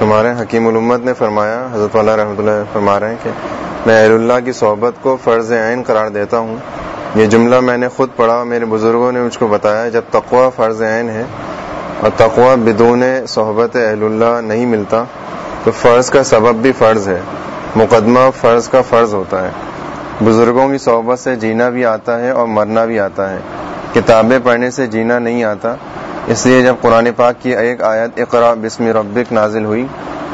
ہمارے حکیم الامت نے فرمایا، حضرت اللہ رحمۃ اللہ فرما رہے ہیں کہ میں اہل اللہ کی صحبت کو فرض عین قرار دیتا ہوں۔ یہ جملہ میں نے خود پڑھا میرے بزرگوں نے مجھ کو بتایا، جب تقوا فرض عین ہے اور تقوا بدون صحبت اہل اللہ نہیں ملتا، تو فرض کا سبب بھی فرض ہے۔ مقدمہ فرض کا فرض ہوتا ہے۔ بزرگوں کی صحبت سے جینا بھی آتا ہے اور مرنا بھی آتا ہے۔ کتابیں پڑھنے سے جینا نہیں آتا۔ اس لیے جب قرآن پاک کی ایک آیت اقرا بسم ربک نازل ہوئی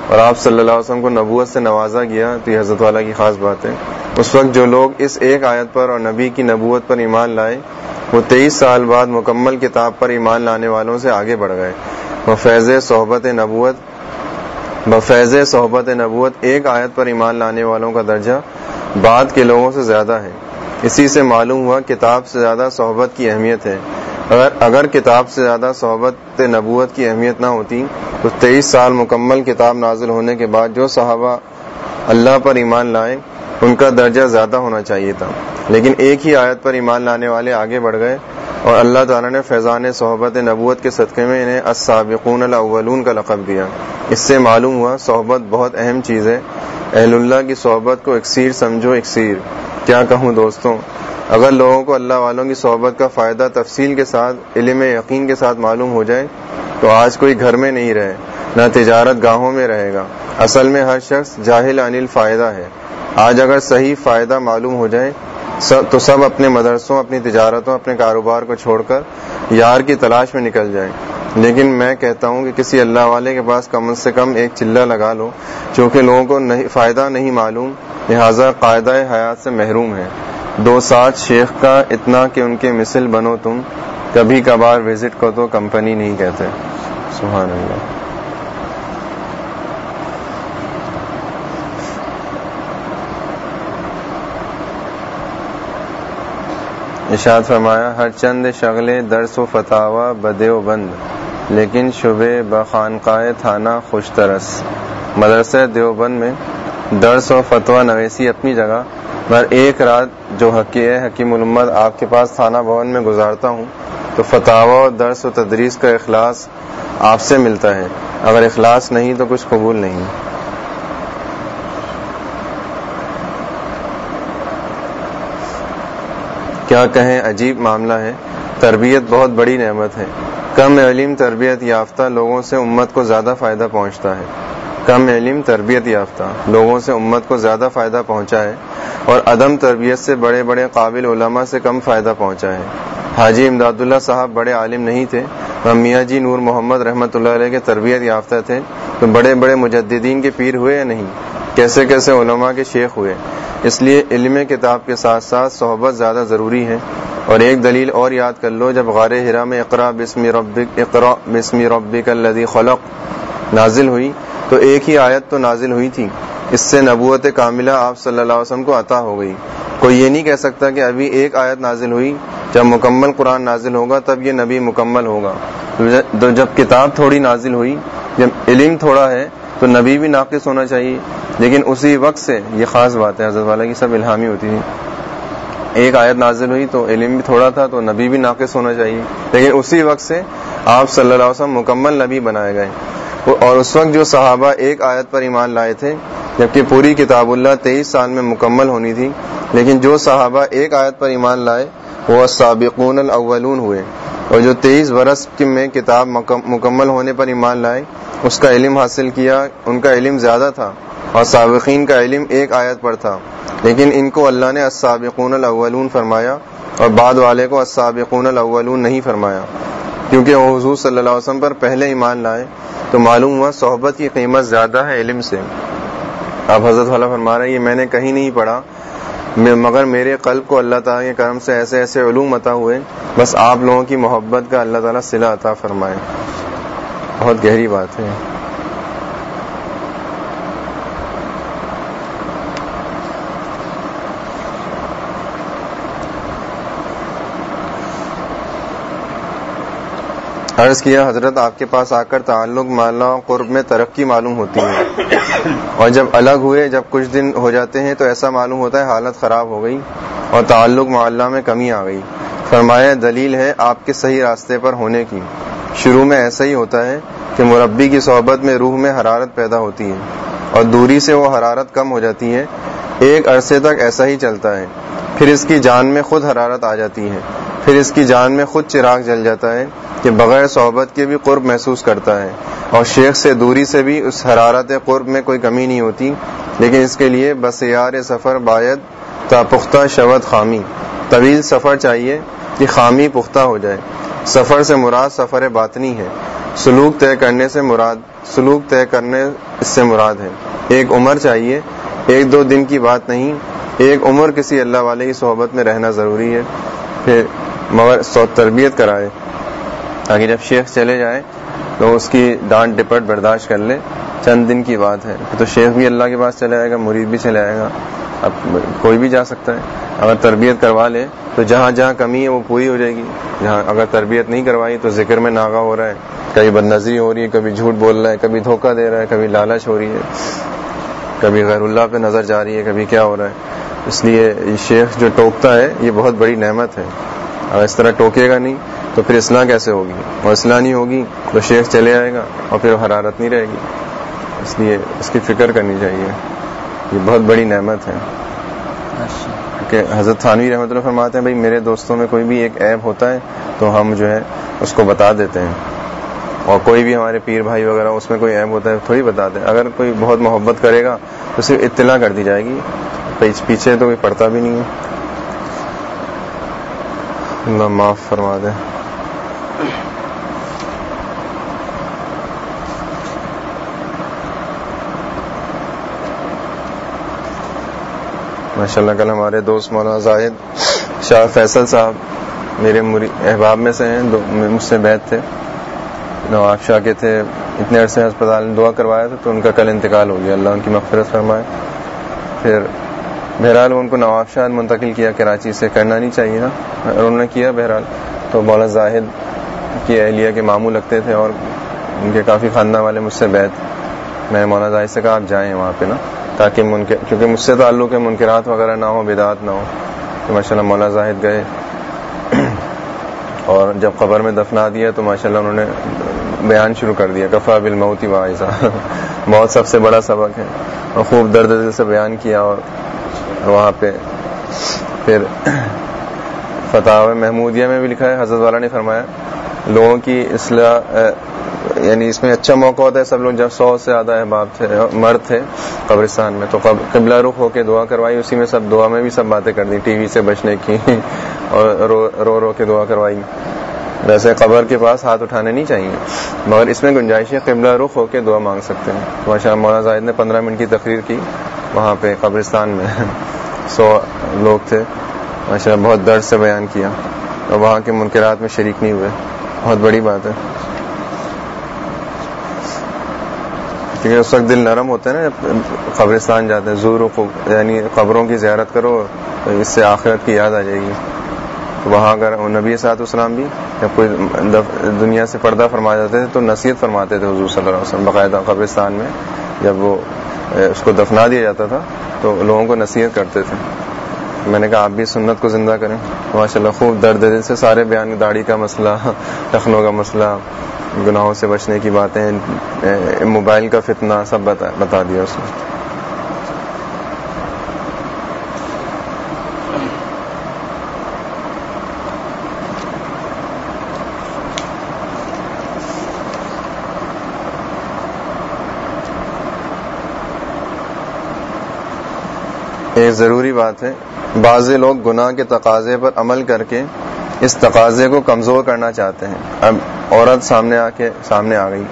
اور آپ صلی اللہ علیہ وسلم کو نبوت سے نوازا گیا، تو یہ حضرت والا کی خاص بات ہے۔ اس وقت جو لوگ اس ایک آیت پر اور نبی کی نبوت پر ایمان لائے، وہ تیئیس سال بعد مکمل کتاب پر ایمان لانے والوں سے آگے بڑھ گئے۔ وہ فیض صحبت نبوت، بفیض صحبت نبوت ایک آیت پر ایمان لانے والوں کا درجہ بعد کے لوگوں سے زیادہ ہے۔ اسی سے معلوم ہوا کتاب سے زیادہ صحبت کی اہمیت ہے۔ اگر اگر کتاب سے زیادہ صحبت نبوت کی اہمیت نہ ہوتی، تو تیئیس سال مکمل کتاب نازل ہونے کے بعد جو صحابہ اللہ پر ایمان لائے ان کا درجہ زیادہ ہونا چاہیے تھا۔ لیکن ایک ہی آیت پر ایمان لانے والے آگے بڑھ گئے اور اللہ تعالیٰ نے فیضان صحبت نبوت کے صدقے میں انہیں السابقون الاولون کا لقب دیا۔ اس سے معلوم ہوا صحبت بہت اہم چیز ہے۔ اہل اللہ کی صحبت کو اکثیر سمجھو اکثیر کیا کہوں دوستوں؟ اگر لوگوں کو اللہ والوں کی صحبت کا فائدہ تفصیل کے ساتھ، علم یقین کے ساتھ معلوم ہو جائے، تو آج کوئی گھر میں نہیں رہے، نہ تجارت گاہوں میں رہے گا۔ اصل میں ہر شخص جاہل، انل فائدہ ہے۔ آج اگر صحیح فائدہ معلوم ہو جائے تو سب اپنے مدرسوں، اپنی تجارتوں، اپنے کاروبار کو چھوڑ کر یار کی تلاش میں نکل جائیں۔ لیکن میں کہتا ہوں کہ کسی اللہ والے کے پاس کم سے کم ایک چلہ لگا لو چونکہ لوگوں کو فائدہ نہیں معلوم، لہٰذا قاعدہ حیات سے محروم ہے۔ دو سات شیخ کا اتنا کہ ان کے مثل بنو تم، کبھی کبھار وزٹ کو تو کمپنی نہیں کہتے۔ سبحان اللہ۔ اشاد فرمایا، ہر چند شغلے، درس و فتح بدے و بند، لیکن شبے بخانقاہ تھانہ خوش ترس۔ مدرسہ دیوبند میں درس و فتویٰ نویسی اپنی جگہ، مگر ایک رات جو حقی حکیم علمت آپ کے پاس تھانہ بھون میں گزارتا ہوں، تو فتح و درس و تدریس کا اخلاص آپ سے ملتا ہے۔ اگر اخلاص نہیں تو کچھ قبول نہیں۔ کیا کہیں عجیب معاملہ ہے؟ تربیت بہت بڑی نعمت ہے۔ کم علم، تربیت یافتہ لوگوں سے امت کو زیادہ فائدہ پہنچتا ہے۔ کم علم، تربیت یافتہ۔ لوگوں سے امت کو زیادہ فائدہ پہنچا ہے اور عدم تربیت سے بڑے بڑے قابل علماء سے کم فائدہ پہنچا ہے حاجی امداد اللہ صاحب بڑے عالم نہیں تھے میاں جی نور محمد رحمۃ اللہ علیہ کے تربیت یافتہ تھے۔ تو بڑے بڑے مجددین کے پیر ہوئے یا نہیں؟ کیسے کیسے علماء کے شیخ ہوئے؟ اس لیے علم کتاب کے ساتھ ساتھ صحبت زیادہ ضروری ہے۔ اور ایک دلیل اور یاد کر لو، جب غار ہرا میں اقرا بسمی ربک، اقرا بسمی ربک الذی خلق نازل ہوئی تو ایک ہی آیت تو نازل ہوئی تھی۔ اس سے نبوت کاملہ آپ صلی اللہ علیہ وسلم کو عطا ہو گئی۔ کوئی یہ نہیں کہہ سکتا کہ ابھی ایک آیت نازل ہوئی۔ جب مکمل قرآن نازل ہوگا تب یہ نبی مکمل ہوگا۔ جب کتاب تھوڑی نازل ہوئی، جب علم تھوڑا ہے، تو نبی بھی ناقص ہونا چاہیے۔ لیکن اسی وقت سے یہ خاص بات ہے، حضرت والا کی سب الہامی ہوتی تھی ایک آیت نازل ہوئی تو علم بھی تھوڑا تھا، تو نبی بھی ناقص ہونا چاہیے۔ لیکن اسی وقت سے آپ صلی اللہ علیہ وسلم مکمل نبی بنائے گئے۔ اور اس وقت جو صحابہ ایک آیت پر ایمان لائے تھے، جبکہ پوری کتاب اللہ تیئیس سال میں مکمل ہونی تھی، لیکن جو صحابہ ایک آیت پر ایمان لائے، وہ سابقون الاولون ہوئے۔ اور جو تیئیس برس میں کتاب مکمل ہونے پر ایمان لائے، اس کا علم حاصل کیا، ان کا علم زیادہ تھا، اور سابقین کا علم ایک آیت پر تھا۔ لیکن ان کو اللہ نے السابقون الاولون فرمایا، اور بعد والے کو السابقون الاولون نہیں فرمایا۔ کیونکہ وہ حضور صلی اللہ علیہ وسلم پر پہلے ایمان لائے، تو معلوم ہوا صحبت کی قیمت زیادہ ہے علم سے۔ اب حضرت والا فرما رہے یہ میں نے کہیں نہیں پڑھا۔ مگر میرے قلب کو اللہ تعالیٰ کے کرم سے ایسے ایسے علوم عطا ہوئے۔ بس آپ لوگوں کی محبت کا اللہ تعالیٰ صلہ عطا فرمائے۔ بہت گہری بات ہے۔ عرض کیا، حضرت آپ کے پاس آ کر تعلق مالا قرب میں ترقی معلوم ہوتی ہے۔ اور جب الگ ہوئے، جب کچھ دن ہو جاتے ہیں تو ایسا معلوم ہوتا ہے حالت خراب ہو گئی اور تعلق معلّہ میں کمی آ گئی۔ فرمایا، دلیل ہے آپ کے صحیح راستے پر ہونے کی۔ شروع میں ایسا ہی ہوتا ہے کہ مربی کی صحبت میں روح میں حرارت پیدا ہوتی ہے اور دوری سے وہ حرارت کم ہو جاتی ہے۔ ایک عرصے تک ایسا ہی چلتا ہے۔ پھر اس کی جان میں خود حرارت آ جاتی ہے۔ پھر اس کی جان میں خود چراغ جل جاتا ہے۔ کہ بغیر صحبت کے بھی قرب محسوس کرتا ہے اور شیخ سے دوری سے بھی اس حرارت قرب میں کوئی کمی نہیں ہوتی، لیکن اس کے لیے بس یار سفر باید تا پختہ شبد خامی۔ طویل سفر چاہیے کہ خامی پختہ ہو جائے۔ سفر سے مراد سفر باطنی ہے۔ سلوک طے کرنے سے مراد، سلوک طے کرنے اس سے مراد ہے۔ ایک عمر چاہیے، ایک دو دن کی بات نہیں۔ ایک عمر کسی اللہ والے کی صحبت میں رہنا ضروری ہے۔ پھر مگر تربیت کرائے۔ تاکہ جب شیخ چلے جائے تو اس کی ڈانٹ ڈپٹ برداشت کر لے۔ چند دن کی بات ہے۔ تو شیخ بھی اللہ کے پاس چلے آئے گا، مرید بھی چلے آئے گا۔ اب کوئی بھی جا سکتا ہے۔ اگر تربیت کروا لے تو جہاں جہاں کمی ہے وہ پوری ہو جائے گی۔ جہاں اگر تربیت نہیں کروائی تو ذکر میں ناغا ہو رہا ہے۔ کبھی بد نظری ہو رہی ہے، کبھی جھوٹ بول رہا ہے، کبھی دھوکہ دے رہا ہے، کبھی لالچ ہو رہی ہے۔ کبھی غیر اللہ پہ نظر جا رہی ہے، کبھی کیا ہو رہا ہے۔ اس لیے یہ شیخ جو ٹوکتا ہے، یہ بہت بڑی نعمت ہے۔ اگر اس طرح ٹوکے گا نہیں۔ تو پھر اصلاح کیسے ہوگی؟ اور اصلاح نہیں ہوگی تو شیخ چلے آئے گا اور پھر حرارت نہیں رہے گی۔ اس لیے اس کی فکر کرنی چاہیے۔ یہ بہت بڑی نعمت ہے۔ کہ حضرت تھانوی رحمۃ اللہ فرماتے ہیں بھائی میرے دوستوں میں کوئی بھی ایک ایپ ہوتا ہے تو ہم جو ہے اس کو بتا دیتے ہیں۔ اور کوئی بھی ہمارے پیر بھائی وغیرہ اس میں کوئی ایپ ہوتا ہے تھوڑی بتاتے ہیں اگر کوئی بہت محبت کرے گا تو صرف اطلاع کر دی جائے گی۔ پیچھے تو کوئی پڑھتا بھی نہیں ہے۔ اللہ معاف فرما دے۔ ماشاء اللہ کل ہمارے دوست مولانا زاہد شاہ فیصل صاحب میرے احباب میں سے ہیں مجھ سے بیت تھے۔ نواب شاہ کے تھے، اتنے عرصے اسپتال میں دعا کروایا تھا تو ان کا کل انتقال ہو گیا۔ اللہ ان کی مغفرت فرمائے۔ پھر بہرحال ان کو نواب شاہ منتقل کیا، کراچی سے کرنا نہیں چاہیے نا۔ اور انہوں نے کیا بہرحال تو مولانا زاہد کی اہلیہ کے ماموں لگتے تھے اور ان کے کافی خاندان والے مجھ سے بیت میں نے مولانا زاہد سے کہا آپ جائیں وہاں پہ نا، تاکہ منکر، کیونکہ مجھ سے تعلق ہے منکرات وغیرہ نہ ہو بدعت نہ ہو۔ تو ماشاء اللہ مولانا زاہد گئے اور جب قبر میں دفنا دیا تو ماشاء اللہ انہوں نے بیان شروع کر دیا، کفا بل موتی واحضہ بہت سب سے بڑا سبق ہے۔ اور خوب درد دل سے بیان کیا اور وہاں پہ پھر فتح محمودیہ میں بھی لکھا ہے، حضرت والا نے فرمایا لوگوں کی اصلاح یعنی اس میں اچھا موقع ہوتا ہے، سب لوگ جب سو سے زیادہ احباب تھے، مرد تھے قبرستان میں، تو قبلہ رخ ہو کے دعا کروائی، اسی میں سب دعا میں بھی سب باتیں کر دی، ٹی وی سے بچنے کی، اور رو رو رو کے دعا کروائی۔ ویسے قبر کے پاس ہاتھ اٹھانے نہیں چاہیے، مگر اس میں گنجائش ہے، قبلہ رخ ہو کے دعا مانگ سکتے ہیں۔ ماشاء مولانا زاہد نے پندرہ منٹ کی تقریر کی، وہاں پہ قبرستان میں سو لوگ تھے۔ ماشاء اللہ بہت درد سے بیان کیا، اور وہاں کے منکرات میں شریک نہیں ہوئے۔ بہت بڑی بات ہے۔ کیونکہ اس وقت دل نرم ہوتا ہے نا، قبرستان جاتے ہیں، زور یعنی قبروں کی زیارت کرو، اس سے آخرت کی یاد آ جائے گی۔ وہاں اگر نبی سات اسلام بھی جب کوئی دنیا سے پردہ فرما جاتے تھے، تو نصیحت فرماتے تھے حضور صلی اللہ علیہ وسلم، باقاعدہ قبرستان میں جب وہ، اس کو دفنا دیا جاتا تھا، تو لوگوں کو نصیحت کرتے تھے۔ میں نے کہا آپ بھی سنت کو زندہ کریں۔ ماشاء اللہ خوب درد دل سے سارے بیان داڑھی کا مسئلہ لکھنؤ کا مسئلہ، گناہوں سے بچنے کی باتیں موبائل کا فتنہ، سب بتا بتا دیا اس نے۔ ایک ضروری بات ہے بعض لوگ گناہ کے تقاضے پر عمل کر کے اس تقاضے کو کمزور کرنا چاہتے ہیں۔ اب عورت سامنے آ کے سامنے آ گئی۔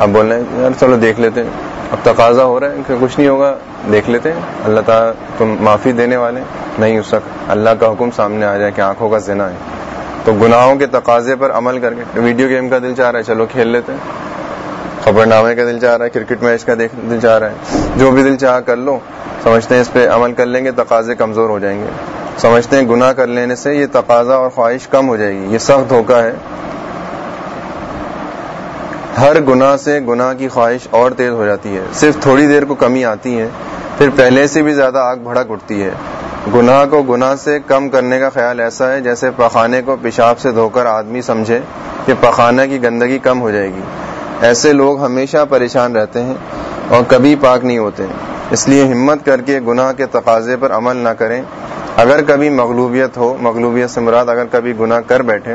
اب بول رہے ہیں، یار چلو دیکھ لیتے ہیں۔ اب تقاضا ہو رہا ہے کہ کچھ نہیں ہوگا، دیکھ لیتے ہیں۔ اللہ تعالیٰ تم معافی دینے والے نہیں، اس وقت اللہ کا حکم سامنے آ جائے کہ آنکھوں کا زنا ہے۔ تو گناہوں کے تقاضے پر عمل کر کے ویڈیو گیم کا دل چاہ رہا ہے، چلو کھیل لیتے ہیں۔ خبر نامے کا دل چاہ رہا ہے، کرکٹ میچ کا دل چاہ رہا ہے۔ جو بھی دل چاہ کر لو۔ سمجھتے ہیں اس پہ عمل کر لیں گے، تقاضے کمزور ہو جائیں گے۔ سمجھتے ہیں گناہ کر لینے سے یہ تقاضا اور خواہش کم ہو جائے گی۔ یہ سخت دھوکا ہے۔ ہر گناہ سے گناہ کی خواہش اور تیز ہو جاتی ہے۔ صرف تھوڑی دیر کو کمی آتی ہے، پھر پہلے سے بھی زیادہ آگ بھڑک اٹھتی ہے۔ گناہ کو گناہ سے کم کرنے کا خیال ایسا ہے جیسے پخانے کو پیشاب سے دھو کر آدمی سمجھے کہ پخانہ کی گندگی کم ہو جائے گی۔ ایسے لوگ ہمیشہ پریشان رہتے ہیں اور کبھی پاک نہیں ہوتے۔ اس لیے ہمت کر کے گناہ کے تقاضے پر عمل نہ کریں۔ اگر کبھی مغلوبیت ہو، مغلوبیت سے مراد اگر کبھی گناہ کر بیٹھے،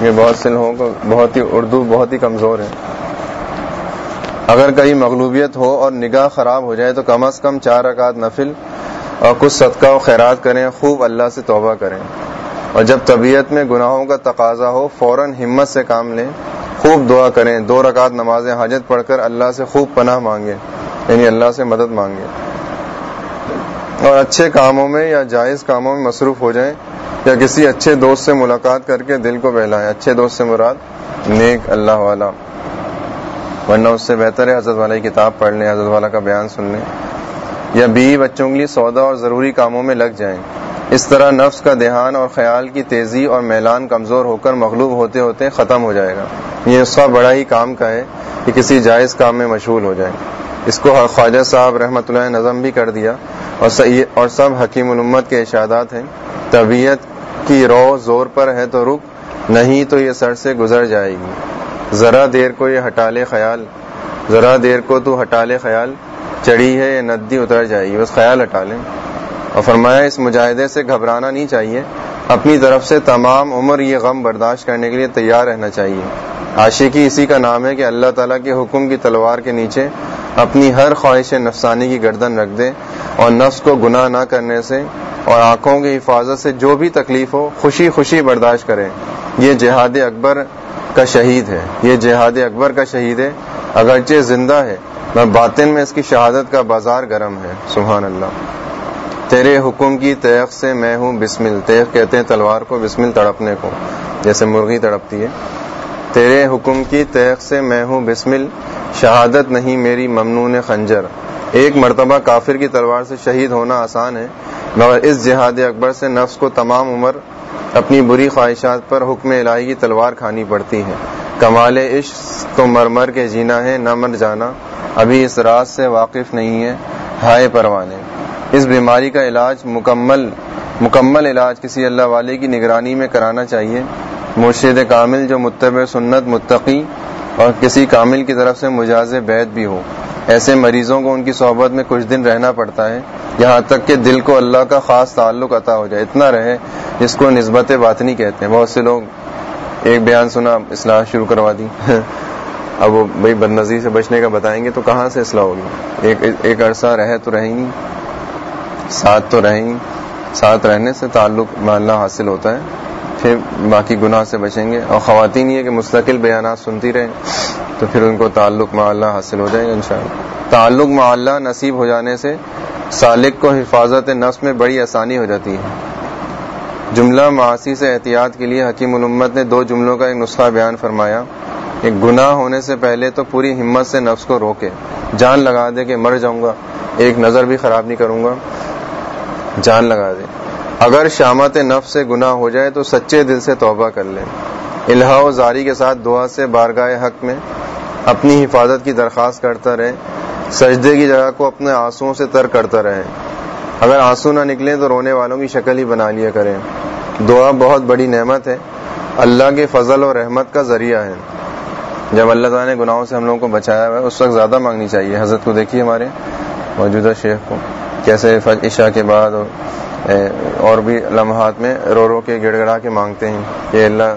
یہ بہت سے لوگوں کو بہت ہی اردو بہت ہی کمزور ہے۔ اگر کبھی مغلوبیت ہو اور نگاہ خراب ہو جائے تو کم از کم چار رکعت نفل اور کچھ صدقہ و خیرات کریں، خوب اللہ سے توبہ کریں۔ اور جب طبیعت میں گناہوں کا تقاضا ہو، فوراً ہمت سے کام لیں، خوب دعا کریں۔ دو رکعت نماز حاجت پڑھ کر اللہ سے خوب پناہ مانگیں۔ یعنی اللہ سے مدد مانگیں اور اچھے کاموں میں یا جائز کاموں میں مصروف ہو جائیں یا کسی اچھے دوست سے ملاقات کر کے دل کو بہلائیں۔ اچھے دوست سے مراد نیک اللہ والا۔ ورنہ اس سے بہتر ہے حضرت والا کی کتاب پڑھ لیں، حضرت والا کا بیان سن لیں۔ یا بیوی بچوں کے لیے سودا اور ضروری کاموں میں لگ جائیں۔ اس طرح نفس کا دھیان اور خیال کی تیزی اور میلان کمزور ہو کر مغلوب ہوتے ہوتے ختم ہو جائے گا۔ یہ اس کا بڑا ہی کام کا ہے کہ کسی جائز کام میں مشغول ہو جائے اس کو خواجہ صاحب رحمۃ اللہ نظم بھی کر دیا اور سب حکیم الامت کے اشادات ہیں۔ طبیعت کی رو زور پر ہے تو رک، نہیں تو یہ سر سے گزر جائے گی۔ ذرا دیر کو یہ ہٹا لے خیال، ذرا دیر کو تو ہٹا لے خیال، چڑھی ہے یہ ندی اتر جائے گی، بس خیال ہٹا لیں۔ اور فرمایا، اس مجاہدے سے گھبرانا نہیں چاہیے۔ اپنی طرف سے تمام عمر یہ غم برداشت کرنے کے لیے تیار رہنا چاہیے۔ عاشقی اسی کا نام ہے کہ اللہ تعالیٰ کے حکم کی تلوار کے نیچے اپنی ہر خواہش نفسانی کی گردن رکھ دے اور نفس کو گناہ نہ کرنے سے اور آنکھوں کی حفاظت سے جو بھی تکلیف ہو، خوشی خوشی برداشت کرے۔ یہ جہاد اکبر کا شہید ہے۔ یہ جہاد اکبر کا شہید ہے۔ اگرچہ زندہ ہے میں باطن میں اس کی شہادت کا بازار گرم ہے۔ سبحان اللہ۔ تیرے حکم کی تیغ سے میں ہوں بسمل۔ تیغ کہتے ہیں تلوار کو بسمل تڑپنے کو، جیسے مرغی تڑپتی ہے۔ تیرے حکم کی تیغ سے میں ہوں بسمل شہادت نہیں میری ممنون خنجر۔ ایک مرتبہ کافر کی تلوار سے شہید ہونا آسان ہے، مگر اس جہاد اکبر سے نفس کو تمام عمر اپنی بری خواہشات پر حکم الہی کی تلوار کھانی پڑتی ہے۔ کمال عشق تو مر مر کے جینا ہے، نہ مر جانا۔ ابھی اس راز سے واقف نہیں ہے، ہائے پروانے۔ اس بیماری کا علاج مکمل مکمل علاج کسی اللہ والے کی نگرانی میں کرانا چاہیے۔ مرشد کامل جو متبع سنت متقی اور کسی کامل کی طرف سے مجاز بیت بھی ہو۔ ایسے مریضوں کو ان کی صحبت میں کچھ دن رہنا پڑتا ہے۔ یہاں تک کہ دل کو اللہ کا خاص تعلق عطا ہو جائے۔ اتنا رہے جس کو نسبت باطنی کہتے ہیں۔ بہت سے لوگ ایک بیان سنا، اصلاح شروع کروا دی۔ اب وہ بھائی بد نظیر سے بچنے کا بتائیں گے تو کہاں سے اصلاح ہوگی؟ ایک ایک عرصہ رہے تو رہیں گی۔ ساتھ تو رہیں گی۔ ساتھ رہنے سے تعلق اللہ حاصل ہوتا ہے۔ پھر باقی گناہ سے بچیں گے اور خواتین یہ کہ مستقل بیانات سنتی رہیں تو پھر ان کو تعلق مع اللہ حاصل ہو جائے گا انشاءاللہ تعلق مع اللہ نصیب ہو جانے سے سالک کو حفاظت نفس میں بڑی آسانی ہو جاتی ہے۔ جملہ معاشی سے احتیاط کے لیے حکیم الامت نے دو جملوں کا ایک نسخہ بیان فرمایا۔ ایک گناہ ہونے سے پہلے تو پوری ہمت سے نفس کو روکے۔ جان لگا دے کہ مر جاؤں گا۔ ایک نظر بھی خراب نہیں کروں گا۔ جان لگا دے۔ اگر شامت نفس سے گناہ ہو جائے تو سچے دل سے توبہ کر لیں الہا و زاری کے ساتھ دعا سے بارگاہ حق میں اپنی حفاظت کی درخواست کرتا رہے۔ سجدے کی جگہ کو اپنے آنسو سے تر کرتا رہے۔ اگر آنسو نہ نکلے تو رونے والوں کی شکل ہی بنا لیا کریں دعا بہت بڑی نعمت ہے۔ اللہ کے فضل اور رحمت کا ذریعہ ہے۔ جب اللہ تعالیٰ نے گناہوں سے ہم لوگوں کو بچایا ہوا ہے، اس وقت زیادہ مانگنی چاہیے۔ حضرت کو دیکھیے ہمارے موجودہ شیخ کو۔ کیسے عشاء کے بعد اور اور بھی لمحات میں رو رو کے گڑ گڑا کے مانگتے ہیں کہ اللہ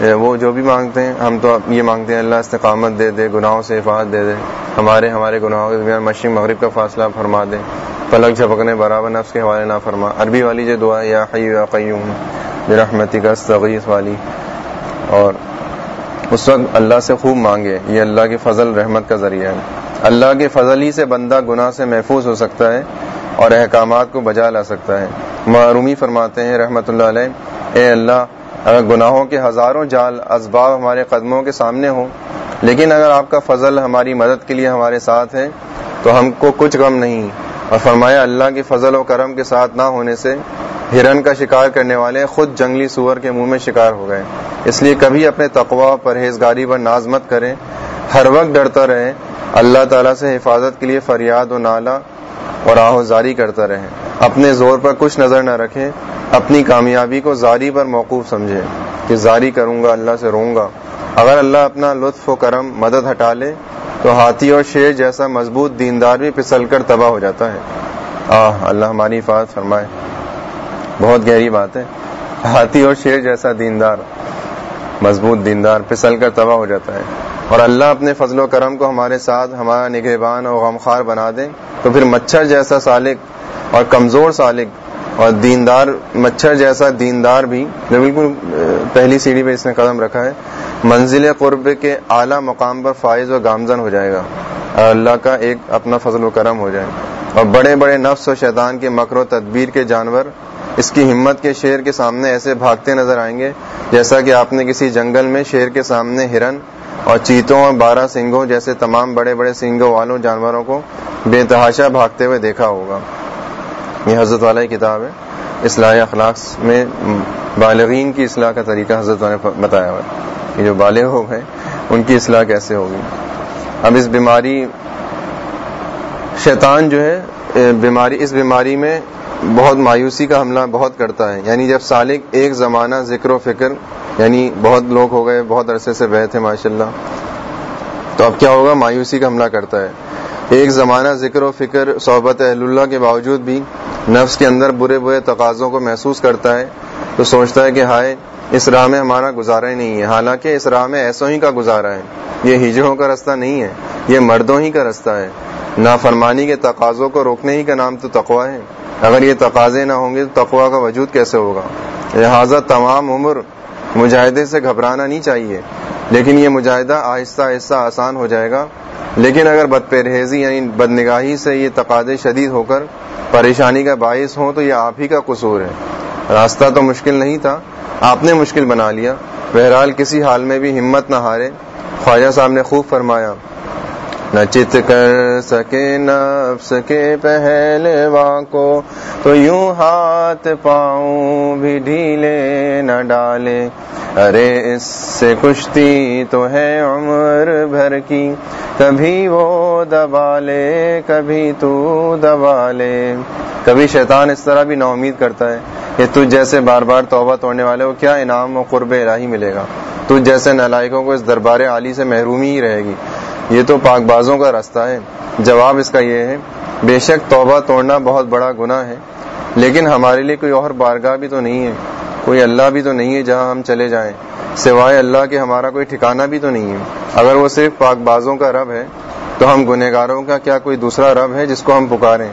وہ جو بھی مانگتے ہیں، ہم تو یہ مانگتے ہیں، اللہ استقامت دے دے، گناہوں سے حفاظت دے دے۔ ہمارے ہمارے گناہوں کے درمیان مشرق، مغرب کا فاصلہ فرما دے۔ پلک جھپکنے، برابر نفس کے حوالے نہ فرما۔ عربی والی جو دعا یا حی یا قیوم برحمتی کا استغیث والی۔ اور اس وقت اللہ سے خوب مانگے۔ یہ اللہ کے فضل، رحمت کا ذریعہ ہے۔ اللہ کے فضل ہی سے بندہ گناہ سے محفوظ ہو سکتا ہے۔ اور احکامات کو بجا لا سکتا ہے۔ معرومی فرماتے ہیں رحمت اللہ علیہ، اے اللہ، اگر گناہوں کے ہزاروں جال اسباب ہمارے قدموں کے سامنے ہوں، لیکن اگر آپ کا فضل ہماری مدد کے لیے ہمارے ساتھ ہے، تو ہم کو کچھ غم نہیں۔ اور فرمایا، اللہ کے فضل و کرم کے ساتھ نہ ہونے سے ہرن کا شکار کرنے والے خود جنگلی سور کے منہ میں شکار ہو گئے۔ اس لیے کبھی اپنے تقوا پرہیزگاری پر ناز مت کریں۔ ہر وقت ڈرتا رہے اللہ تعالیٰ سے حفاظت کے لیے فریاد و نالا اور آہو زاری کرتا رہے۔ اپنے زور پر کچھ نظر نہ رکھیں اپنی کامیابی کو زاری پر موقوف سمجھیں کہ زاری کروں گا، اللہ سے روں گا۔ اگر اللہ اپنا لطف و کرم، مدد ہٹا لے، تو ہاتھی اور شیر جیسا مضبوط دیندار بھی پھسل کر تباہ ہو جاتا ہے۔ آہ، اللہ ہماری حفاظت فرمائے۔ بہت گہری بات ہے۔ ہاتھی اور شیر جیسا دیندار۔ مضبوط دیندار پھسل کر تباہ ہو جاتا ہے۔ اور اللہ اپنے فضل و کرم کو ہمارے ساتھ ہمارا نگہبان اور غمخوار بنا دے، تو پھر مچھر جیسا سالک اور کمزور سالک اور دیندار، مچھر جیسا دیندار بھی، جو بالکل پہلی سیڑھی پہ اس نے قدم رکھا ہے، منزل قرب کے اعلیٰ مقام پر فائز و گامزن ہو جائے گا۔ اور اللہ کا ایک اپنا فضل و کرم ہو جائے۔ اور بڑے بڑے نفس و شیطان کے مکر و تدبیر کے جانور اس کی ہمت کے شیر کے سامنے ایسے بھاگتے نظر آئیں گے جیسا کہ آپ نے کسی جنگل میں شیر کے سامنے ہرن اور چیتوں اور بارہ سنگوں جیسے تمام بڑے بڑے سنگوں والوں جانوروں کو بے تحاشا بھاگتے ہوئے دیکھا ہوگا۔ یہ حضرت والا کتاب ہے۔ اصلاح اخلاق میں بالغین کی اصلاح کا طریقہ حضرت نے بتایا ہوا یہ جو بالغ ہو گئے، ان کی اصلاح کیسے ہوگی؟ اب اس بیماری شیطان جو ہے بیماری، اس بیماری میں بہت مایوسی کا حملہ بہت کرتا ہے۔ یعنی جب سالک ایک زمانہ ذکر و فکر یعنی بہت لوگ ہو گئے، بہت عرصے سے بہت تھے ماشاء اللہ تو اب کیا ہوگا؟ مایوسی کا حملہ کرتا ہے۔ ایک زمانہ ذکر و فکر، صحبت اہل اللہ کے باوجود بھی نفس کے اندر برے برے تقاضوں کو محسوس کرتا ہے، تو سوچتا ہے کہ ہائے، اس راہ میں ہمارا گزارا ہی نہیں ہے۔ حالانکہ اس راہ میں ایسوں ہی کا گزارا ہے۔ یہ ہجروں کا رستہ نہیں ہے، یہ مردوں ہی کا رستہ ہے۔ نافرمانی کے تقاضوں کو روکنے ہی کا نام تو تقوا ہے۔ اگر یہ تقاضے نہ ہوں گے تو تقوا کا وجود کیسے ہوگا؟ لہٰذا تمام عمر مجاہدے سے گھبرانا نہیں چاہیے، لیکن یہ مجاہدہ آہستہ آہستہ آسان ہو جائے گا۔ لیکن اگر بد پرہیزی یعنی بد نگاہی سے یہ تقاضے شدید ہو کر پریشانی کا باعث ہوں تو یہ آپ ہی کا قصور ہے۔ راستہ تو مشکل نہیں تھا، آپ نے مشکل بنا لیا۔ بہرحال کسی حال میں بھی ہمت نہ ہارے، خواجہ صاحب نے خوب فرمایا نہ چت کر سکے نفس کے پہلواں کو، تو یوں ہاتھ پاؤں بھی ڈھیلے نہ ڈالے۔ ارے، اس سے کشتی تو ہے عمر بھر کی، کبھی وہ دبا لے، کبھی تو دبا لے۔ کبھی شیطان اس طرح بھی نا امید کرتا ہے کہ تجھ جیسے بار بار توبہ توڑنے والے کو کیا انعام و قرب الہی ملے گا؟ تجھ جیسے نلائکوں کو اس دربار عالی سے محرومی ہی رہے گی۔ یہ تو پاک بازوں کا راستہ ہے۔ جواب اس کا یہ ہے، بے شک توبہ توڑنا بہت بڑا گناہ ہے، لیکن ہمارے لیے کوئی اور بارگاہ بھی تو نہیں ہے۔ کوئی اللہ بھی تو نہیں ہے جہاں ہم چلے جائیں۔ سوائے اللہ کے ہمارا کوئی ٹھکانہ بھی تو نہیں ہے۔ اگر وہ صرف پاک بازوں کا رب ہے، تو ہم گنہگاروں کا کیا کوئی دوسرا رب ہے جس کو ہم پکاریں؟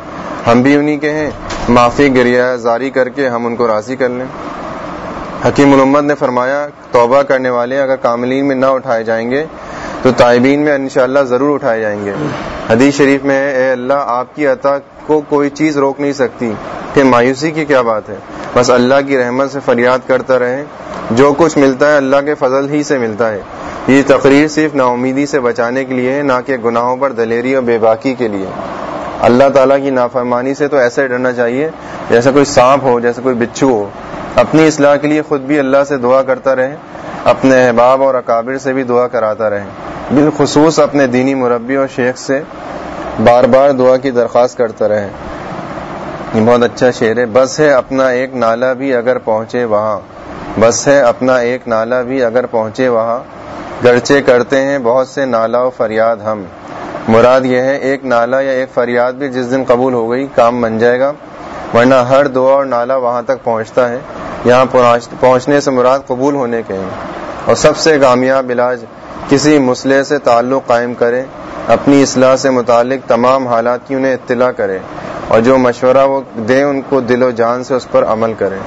ہم بھی انہی کے ہیں۔ معافی گریا زاری کر کے ہم ان کو راضی کر لیں۔ حکیم محمد نے فرمایا، توبہ کرنے والے اگر کاملین میں نہ اٹھائے جائیں گے تو طائبین میں انشاءاللہ ضرور اٹھائے جائیں گے۔ حدیث شریف میں اے اللہ، آپ کی عطا کو کوئی چیز روک نہیں سکتی کہ مایوسی کی کیا بات ہے۔ بس اللہ کی رحمت سے فریاد کرتا رہے۔ جو کچھ ملتا ہے اللہ کے فضل ہی سے ملتا ہے۔ یہ تقریر صرف نا امیدی سے بچانے کے لیے، نہ کہ گناہوں پر دلیری اور بے باکی کے لیے۔ اللہ تعالیٰ کی نافرمانی سے تو ایسے ڈرنا چاہیے جیسے کوئی سانپ ہو، جیسے کوئی بچھو ہو۔ اپنی اصلاح کے لیے خود بھی اللہ سے دعا کرتا رہے۔ اپنے احباب اور اکابر سے بھی دعا کراتا رہے بالخصوص اپنے دینی مربی اور شیخ سے بار بار دعا کی درخواست کرتا رہے یہ بہت اچھا شعر ہے۔ بس ہے اپنا ایک نالا بھی اگر پہنچے وہاں۔ بس ہے اپنا ایک نالا بھی اگر پہنچے وہاں۔ گرچے کرتے ہیں بہت سے نالا و فریاد ہم۔ مراد یہ ہے ایک نالا یا ایک فریاد بھی جس دن قبول ہو گئی، کام بن جائے گا۔ ورنہ ہر دعا اور نالا وہاں تک پہنچتا ہے۔ یہاں پہنچنے سے مراد قبول ہونے کے ہیں۔ اور سب سے کامیاب علاج، کسی مسئلے سے تعلق قائم کرے اپنی اصلاح سے متعلق تمام حالات کی انہیں اطلاع کرے اور جو مشورہ وہ دیں ان کو دل و جان سے اس پر عمل کرے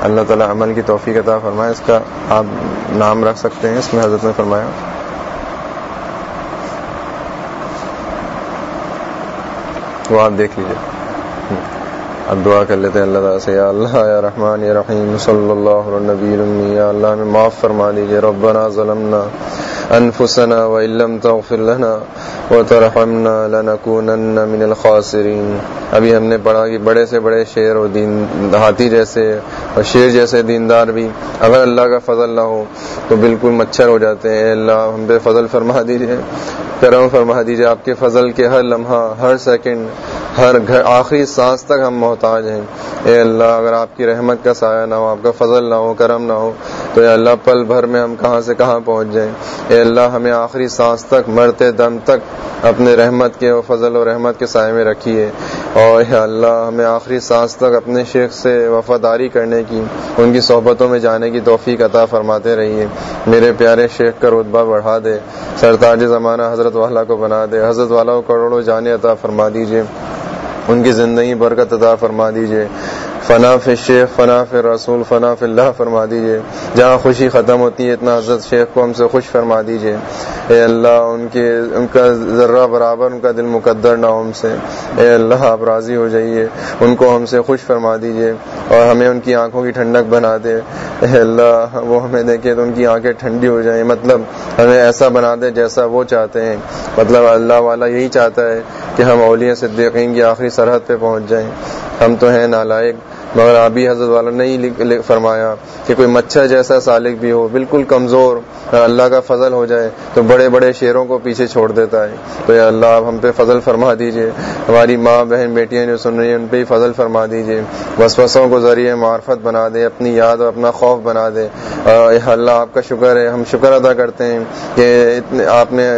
اللہ تعالیٰ عمل کی توفیق عطا فرمائے۔ اس کا آپ نام رکھ سکتے ہیں، اس میں حضرت نے فرمایا۔ وہ آپ دیکھ لیجیے اب دعا کر لیتے ہیں اللہ تعالیٰ سے، یا اللہ، یا رحمان، یا رحیم، صلی اللہ علیہ نبی یا اللہ، ہمیں معاف فرما دیجیے ربنا ظلمنا انفسنا وان لم تغفر لنا وترحمنا لنكونن من الخاسرین۔ ابھی ہم نے پڑھا کہ بڑے سے بڑے شعر و دین ہاتھی جیسے اور شیر جیسے دیندار بھی۔ اگر اللہ کا فضل نہ ہو تو بالکل مچھر ہو جاتے ہیں۔ اے اللہ، ہم پہ فضل فرما دیجیے۔ کرم فرما دیجیے۔ آپ کے فضل کے ہر لمحہ، ہر سیکنڈ، ہر گھر، آخری سانس تک ہم محتاج ہیں۔ اے اللہ، اگر آپ کی رحمت کا سایہ نہ ہو، آپ کا فضل نہ ہو، کرم نہ ہو، تو اے اللہ، پل بھر میں ہم کہاں سے کہاں پہنچ جائیں۔ اے اللہ، ہمیں آخری سانس تک، مرتے دم تک اپنے رحمت کے اور فضل و رحمت کے سائے میں رکھیے۔ اور اے اللہ، ہمیں آخری سانس تک اپنے شیخ سے وفاداری کرنے کی، ان کی صحبتوں میں جانے کی توفیق عطا فرماتے رہیے۔ میرے پیارے شیخ کا رتبہ بڑھا دے۔ سرتاج زمانہ حضرت والا کو بنا دے۔ حضرت والا کو کروڑوں جانے عطا فرما دیجیے ان کی زندگی برکت عطا فرما دیجیے فنا فی شیخ فنا فی رسول فنا فی اللہ، فرما دیجیے جہاں خوشی ختم ہوتی ہے، اتنا حضرت شیخ کو ہم سے خوش فرما دیجیے اے اللہ، ان کے، ان کا ذرہ برابر، ان کا دل مقدر نہ ہو ہم سے۔ اے اللہ، آپ راضی ہو جائیے۔ ان کو ہم سے خوش فرما دیجیے اور ہمیں ان کی آنکھوں کی ٹھنڈک بنا دے۔ اے اللہ، وہ ہمیں دیکھے تو ان کی آنکھیں ٹھنڈی ہو جائیں۔ مطلب ہمیں ایسا بنا دے جیسا وہ چاہتے ہیں۔ مطلب اللہ والا یہی چاہتا ہے کہ ہم اولیاء صدیقین کی آخری سرحد پہ پہنچ جائیں۔ ہم تو ہیں نالائق۔ مگر ابھی حضرت والا نہیں فرمایا کہ کوئی مچھر جیسا سالک بھی ہو، بالکل کمزور اللہ کا فضل ہو جائے تو بڑے بڑے شیروں کو پیچھے چھوڑ دیتا ہے۔ تو یا اللہ، آپ ہم پہ فضل فرما دیجیے۔ ہماری ماں، بہن، بیٹیاں جو سن رہی ہیں، ان پہ ہی فضل فرما دیجیے۔ وسوسوں کو ذریعے معرفت بنا دے، اپنی یاد اور اپنا خوف بنا دے۔ اللہ، آپ کا شکر ہے، ہم شکر ادا کرتے ہیں کہ آپ نے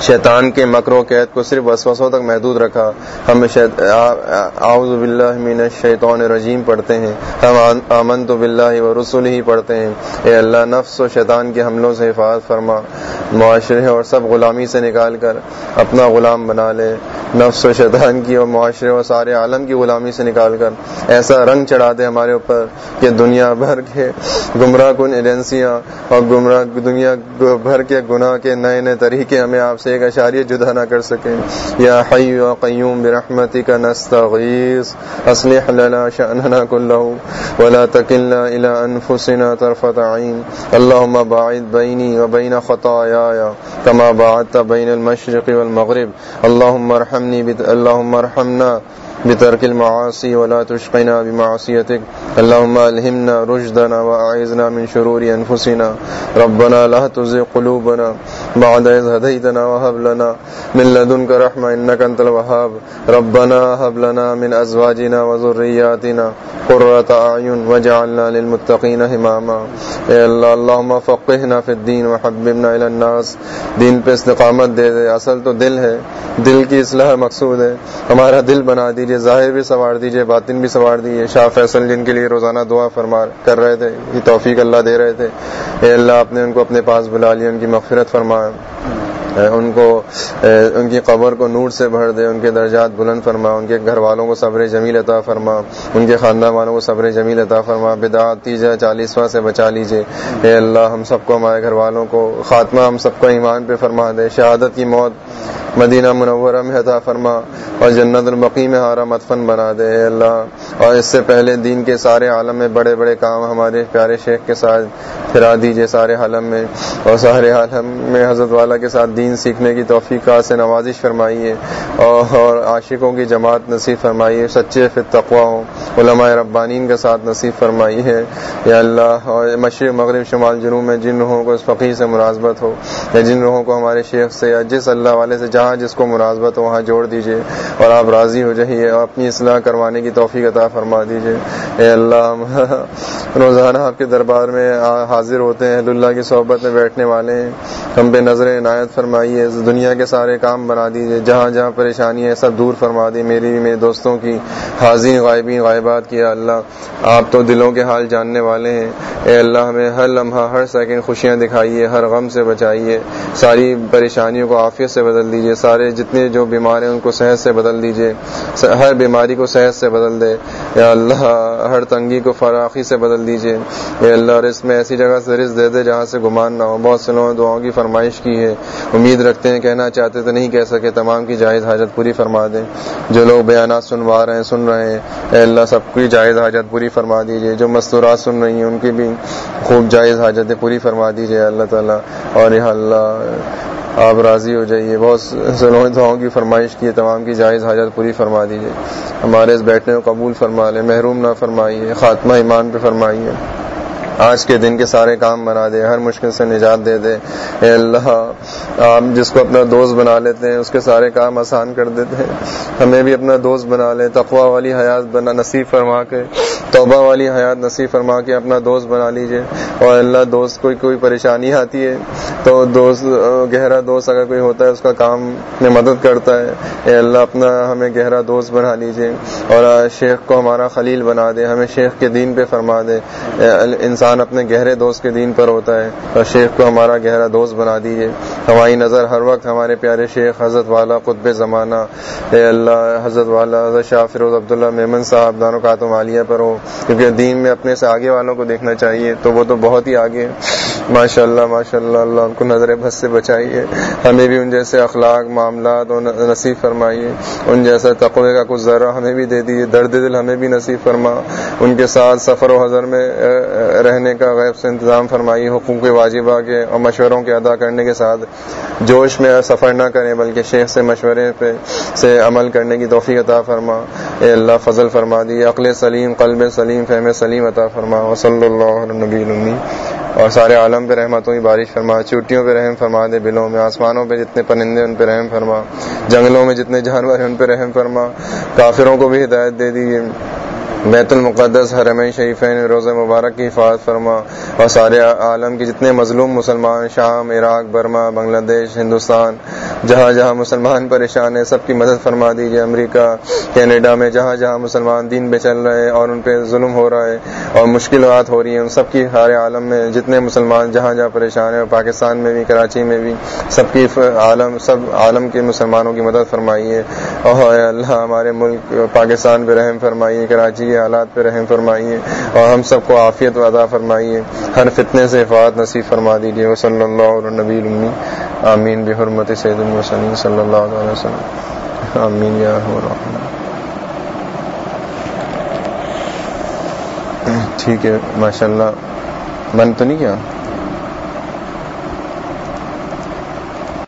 شیطان کے مکر و قید کو صرف وسوسوں تک محدود رکھا۔ ہم اعوذ باللہ من الشیطان الرجیم پڑھتے ہیں۔ ہم آمن تو بلّہ و رسول ہی پڑھتے ہیں۔ اے اللہ، نفس و شیطان کے حملوں سے حفاظت فرما۔ معاشرے اور سب غلامی سے نکال کر اپنا غلام بنا لے۔ نفس و شیطان کی اور معاشرے اور سارے عالم کی غلامی سے نکال کر۔ ایسا رنگ چڑھا دے ہمارے اوپر کہ دنیا بھر کے گمراہ کن ایجنسیاں اور گمراہ دنیا بھر کے گناہ کے نئے نئے طریقے ہمیں آپ سے ایک اشاریہ جدا نہ کر سکیں۔ یا حی و قیوم برحمتی کا نستغیث، اصلح لنا شأننا كله ولا تکلنا الى انفسنا طرفت عین۔ اللہم باعد بینی و بین خطاياي كما باعدت بین المشرق والمغرب۔ اللہم ارحمنی بت... اللہم ارحمنا بترك المعاصي ولا تشقنا بمعصيتك اللهم ألهمنا رشدنا وأعزنا من شرور أنفسنا ربنا لا تزغ قلوبنا بعد إذ هديتنا وهب لنا من لدنك رحمة إنك أنت الوهاب. ربنا هب لنا من أزواجنا وذرياتنا قرة أعين واجعلنا للمتقين هماما اے اللہ اللہم فقہنا فی الدین وحببنا الى الناس. دین پہ استقامت دے دے، اصل تو دل ہے. دل کی اصلاح مقصود ہے. ہمارا دل بنا دیجیے، ظاہر بھی سوار دیجیے، باطن بھی سوار دیجیے. شاہ فیصل جن کے لیے روزانہ دعا فرما کر رہے تھے، یہ توفیق اللہ دے رہے تھے۔ اے اللہ، آپ نے ان کو اپنے پاس بلا لیا، ان کی مغفرت فرمایا ان کو ان کی قبر کو نور سے بھر دے، ان کے درجات بلند فرما، ان کے گھر والوں کو صبر جمیل عطا فرما، ان کے خاندان والوں کو صبر جمیل عطا فرما، بدعت تیجا، چالیسواں سے بچا لیجیے اے اللہ، ہم سب کو ہمارے گھر والوں کو خاتمہ، ہم سب کو ایمان پہ فرما دے، شہادت کی موت مدینہ منورہ میں عطا فرما اور جنت البقی میں ہارا متفن بنا دے۔ اے اللہ، اور اس سے پہلے دین کے سارے عالم میں بڑے بڑے کام ہمارے پیارے شیخ کے ساتھ پھرا دیجیے سارے عالم میں اور سارے عالم میں حضرت والا کے ساتھ دین سیکھنے کی توفیقات سے نوازش فرمائیے اور عاشقوں کی جماعت نصیب فرمائیے، سچے فت تقوا ہوں، علماء ربانین کے ساتھ نصیب فرمائی ہے یا اللہ، اور مشرق، مغرب، شمال، جنوب میں جن روحوں کو اس فقیر سے مناسبت ہو، یا جن روحوں کو ہمارے شیخ سے یا جس اللہ والے سے جہاں جس کو مناسبت ہو، وہاں جوڑ دیجیے اور آپ راضی ہو جائیے اور اپنی اصلاح کروانے کی توفیق عطا فرما دیجیے اے اللہ روزانہ آپ کے دربار میں حاضر ہوتے ہیں اللہ کی صحبت میں بیٹھنے والے ہیں۔ ہم پہ نظر عنایت فرمائیے دنیا کے سارے کام بنا دیجیے جہاں جہاں پریشانی ہے، سب دور فرما دی میری بھی، میرے دوستوں کی حاضر غائبین، غائبات کیا اللہ، آپ تو دلوں کے حال جاننے والے ہیں۔ اے اللہ، ہمیں ہر لمحہ، ہر سیکنڈ خوشیاں دکھائیے، ہر غم سے بچائیے۔ ساری پریشانیوں کو عافیت سے بدل دیجیے سارے جتنے جو بیمار ہیں، ان کو صحت سے بدل دیجیے ہر بیماری کو صحت سے بدل دے۔ یا اللہ، ہر تنگی کو فراخی سے بدل دیجیے اے اللہ، اور اس میں ایسی جگہ سے رزق دے دے جہاں سے گمان نہ ہو۔ بہت سے لوگوں دعاؤں کی فرمائش کی ہے۔ امید رکھتے ہیں، کہنا چاہتے تو نہیں کہہ سکے۔ تمام کی جائز حاجت پوری فرما دیں۔ جو لوگ بیانات سنوا رہے ہیں، سن رہے ہیں۔ اے اللہ، سب کی جائز حاجت پوری فرما دیجیے جو مستورات سن رہی ہیں، ان کی بھی خوب جائز حاجتیں پوری فرما دیجیے اللہ تعالیٰ، اور یہ اللہ آپ راضی ہو جائیے۔ بہت سے دعاؤں کی فرمائش کی تمام کی جائز حاجت پوری فرما دیجیے ہمارے اس بیٹھنے کو قبول فرما لے محروم نہ فرمائیے، خاتمہ ایمان پہ فرمائیے۔ آج کے دن کے سارے کام بنا دے، ہر مشکل سے نجات دے دے۔ اے اللہ، آپ جس کو اپنا دوست بنا لیتے ہیں، اس کے سارے کام آسان کر دیتے ہیں۔ ہمیں بھی اپنا دوست بنا لے تقوا والی حیات بنا، نصیب فرما کے، توبہ والی حیات نصیب فرما کے اپنا دوست بنا لیجیے۔ اور اللہ، دوست کوئی کوئی پریشانی آتی ہے، تو دوست، گہرا دوست اگر کوئی ہوتا ہے، اس کا کام میں مدد کرتا ہے۔ اے اللہ، اپنا ہمیں گہرا دوست بنا لیجیے۔ اور شیخ کو ہمارا خلیل بنا دے، ہمیں شیخ کے دین پہ فرما دے۔ انسان انسان اپنے گہرے دوست کے دین پر ہوتا ہے اور شیخ کو ہمارا گہرا دوست بنا دیجیے ہماری نظر ہر وقت ہمارے پیارے شیخ حضرت والا قطب زمانہ، اے اللہ، حضرت والا، حضرت شاہ فیروز عبداللہ میمن صاحب دانو کاتم عالیہ پر ہو۔ کیونکہ دین میں اپنے سے آگے والوں کو دیکھنا چاہیے، تو وہ تو بہت ہی آگے ماشاء اللہ ماشاء اللہ اللہ ان کو نظر بس سے بچائیے۔ ہمیں بھی ان جیسے اخلاق، معاملات اور نصیب فرمائیے۔ ان جیسا تقوی کا کچھ ذرا ہمیں بھی دے دیے درد دل ہمیں بھی نصیب فرما۔ ان کے ساتھ سفر و حضر میں رہنے کا غیب سے انتظام فرمائی حقوق واجبہ کے اور مشوروں کے ادا کرنے کے ساتھ جوش میں سفر نہ کریں، بلکہ شیخ سے مشورے پہ سے عمل کرنے کی توفیق عطا فرما۔ اے اللہ، فضل فرما دی۔ عقل سلیم، قلب سلیم، فہم سلیم عطا فرما۔ وصلی اللہ نبی اور سارے عالم پہ رحمتوں کی بارش فرما، چوٹیوں پہ رحم فرما دے، بلوں میں، آسمانوں پہ جتنے پرندے ان پہ رحم فرما، جنگلوں میں جتنے جانور ہیں ان پہ رحم فرما۔ کافروں کو بھی ہدایت دے دیے بیت المقدس، حرمین، شریفین روز مبارک کی حفاظت فرما۔ اور سارے عالم کے جتنے مظلوم مسلمان، شام، عراق، برما، بنگلہ دیش، ہندوستان جہاں جہاں مسلمان پریشان ہیں، سب کی مدد فرما دیجیے امریکہ کینیڈا میں جہاں جہاں مسلمان دین پہ چل رہے ہیں اور ان پہ ظلم ہو رہا ہے اور مشکلات ہو رہی ہیں، ان سب کی سارے عالم میں جتنے مسلمان جہاں جہاں پریشان ہیں پاکستان میں بھی، کراچی میں بھی، سب کی عالم، سب عالم کے مسلمانوں کی مدد فرمائیے۔ اور اللہ، ہمارے ملک پاکستان پہ رحم فرمائیے، کراچی کے حالات پہ رحم فرمائیے، اور ہم سب کو عافیت ادا فرمائیے۔ ہر فتنے سے حفاظت نصیب فرما دیجیے صلی اللہ علیہ نبی المی آمین، بحرمت سید المسلم صلی اللہ علیہ وسلم۔ آمین یا ٹھیک ہے ماشاء اللہ من تو نہیں کیا؟